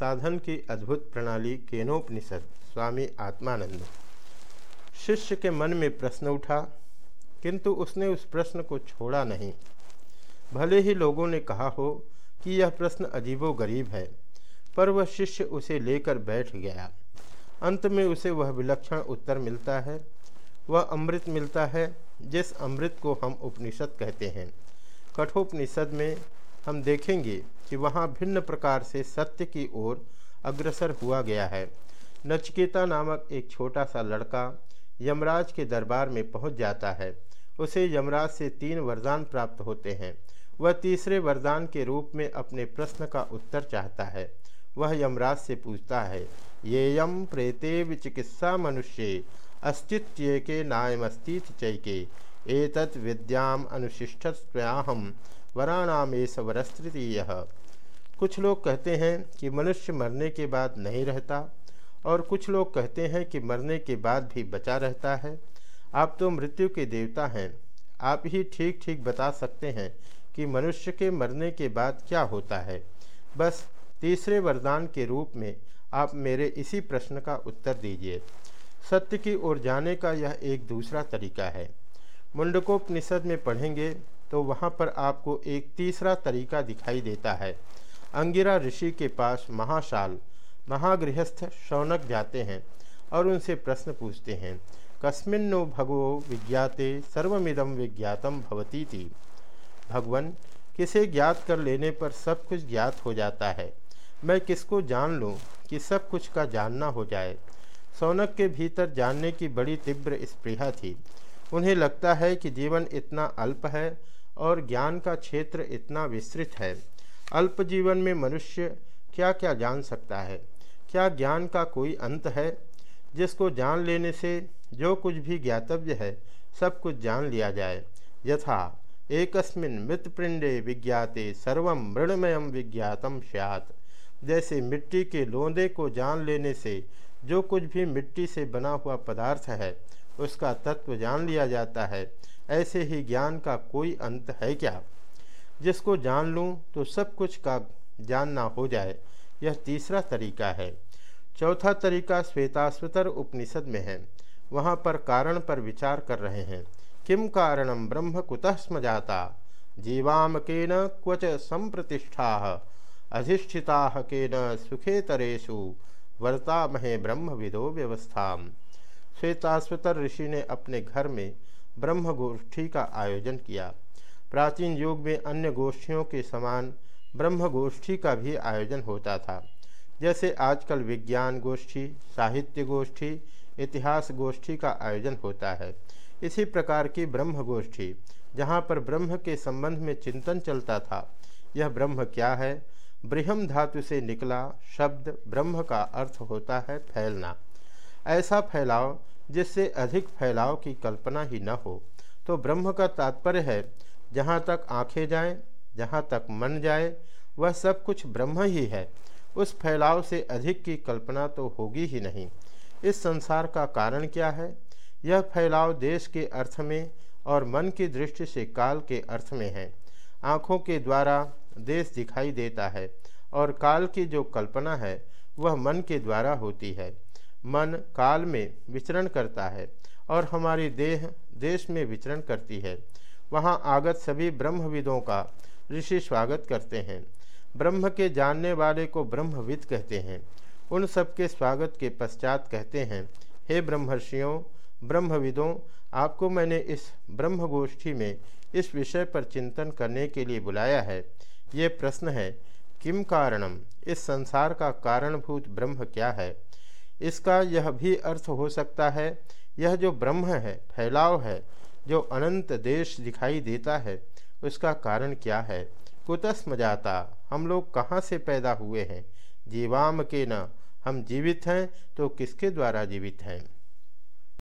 साधन की अद्भुत प्रणाली केनोपनिषद, स्वामी आत्मानंद। शिष्य के मन में प्रश्न उठा, किंतु उसने उस प्रश्न को छोड़ा नहीं। भले ही लोगों ने कहा हो कि यह प्रश्न अजीबो गरीब है, पर वह शिष्य उसे लेकर बैठ गया। अंत में उसे वह विलक्षण उत्तर मिलता है, वह अमृत मिलता है, जिस अमृत को हम उपनिषद कहते हैं। कठोपनिषद में हम देखेंगे कि वहाँ भिन्न प्रकार से सत्य की ओर अग्रसर हुआ गया है। नचकेता नामक एक छोटा सा लड़का यमराज के दरबार में पहुँच जाता है। उसे यमराज से तीन वरदान प्राप्त होते हैं। वह तीसरे वरदान के रूप में अपने प्रश्न का उत्तर चाहता है। वह यमराज से पूछता है ये यम प्रेते विचिकित्सा मनुष्य अस्तित्व के नायमस्तित चैके, एतत् विद्याम अनुशिष्ट स्वयाहम वराणामेश वरस्तृतीय कुछ लोग कहते हैं कि मनुष्य मरने के बाद नहीं रहता और कुछ लोग कहते हैं कि मरने के बाद भी बचा रहता है। आप तो मृत्यु के देवता हैं। आप ही ठीक ठीक बता सकते हैं कि मनुष्य के मरने के बाद क्या होता है। बस तीसरे वरदान के रूप में आप मेरे इसी प्रश्न का उत्तर दीजिए। सत्य की ओर जाने का यह एक दूसरा तरीका है। मुंडकोपनिषद में पढ़ेंगे तो वहाँ पर आपको एक तीसरा तरीका दिखाई देता है। अंगिरा ऋषि के पास महाशाल, महागृहस्थ शौनक जाते हैं और उनसे प्रश्न पूछते हैं, कस्मिन्नो भगवो विज्ञाते सर्वमिदम विज्ञातम भवती थी भगवान, किसे ज्ञात कर लेने पर सब कुछ ज्ञात हो जाता है। मैं किसको जान लूँ कि सब कुछ का जानना हो जाए? सौनक के भीतर जानने की बड़ी तीव्र स्पृहा थी। उन्हें लगता है कि जीवन इतना अल्प है और ज्ञान का क्षेत्र इतना विस्तृत है। अल्प जीवन में मनुष्य क्या क्या जान सकता है? क्या ज्ञान का कोई अंत है? जिसको जान लेने से जो कुछ भी ज्ञातव्य है, सब कुछ जान लिया जाए। यथा, एकस्मिन मृतपिंडे विज्ञाते सर्व मृणमय विज्ञातम स्यात्। जैसे मिट्टी के लोंदे को जान लेने से जो कुछ भी मिट्टी से बना हुआ पदार्थ है, उसका तत्व जान लिया जाता है। ऐसे ही ज्ञान का कोई अंत है क्या? जिसको जान लूँ तो सब कुछ का जानना हो जाए। यह तीसरा तरीका है। चौथा तरीका श्वेताश्वतर उपनिषद में है। वहाँ पर कारण पर विचार कर रहे हैं। किम कारणम ब्रह्म कुतः स्म जाता जीवाम केन क्वच संप्रतिष्ठा। अधिष्ठिता केन सुखेतरेशु वर्तामहे ब्रह्म विदो व्यवस्था श्वेताश्वतर ऋषि ने अपने घर में ब्रह्म गोष्ठी का आयोजन किया। प्राचीन युग में अन्य गोष्ठियों के समान ब्रह्म गोष्ठी का भी आयोजन होता था। जैसे आजकल विज्ञान गोष्ठी, साहित्य गोष्ठी, इतिहास गोष्ठी का आयोजन होता है। इसी प्रकार की ब्रह्म गोष्ठी जहाँ पर ब्रह्म के संबंध में चिंतन चलता था। यह ब्रह्म क्या है? बृहम धातु से निकला शब्द ब्रह्म का अर्थ होता है फैलना। ऐसा फैलाव जिससे अधिक फैलाव की कल्पना ही न हो तो ब्रह्म का तात्पर्य है जहाँ तक आँखें जाएँ, जहाँ तक मन जाए वह सब कुछ ब्रह्म ही है। उस फैलाव से अधिक की कल्पना तो होगी ही नहीं। इस संसार का कारण क्या है? यह फैलाव देश के अर्थ में और मन की दृष्टि से काल के अर्थ में है। आँखों के द्वारा देश दिखाई देता है और काल की जो कल्पना है, वह मन के द्वारा होती है। मन काल में विचरण करता है और हमारी देह देश में विचरण करती है। वहाँ आगत सभी ब्रह्मविदों का ऋषि स्वागत करते हैं। ब्रह्म के जानने वाले को ब्रह्मविद कहते हैं। उन सबके स्वागत के पश्चात कहते हैं, हे ब्रह्मर्षियों ब्रह्मविदों, आपको मैंने इस ब्रह्म गोष्ठी में इस विषय पर चिंतन करने के लिए बुलाया है। ये प्रश्न है, किम कारणम? इस संसार का कारणभूत ब्रह्म क्या है? इसका यह भी अर्थ हो सकता है, यह जो ब्रह्म है, फैलाव है, जो अनंत देश दिखाई देता है, उसका कारण क्या है? कुतस्म जाता हम लोग कहाँ से पैदा हुए हैं? जीवाम के न, हम जीवित हैं तो किसके द्वारा जीवित हैं?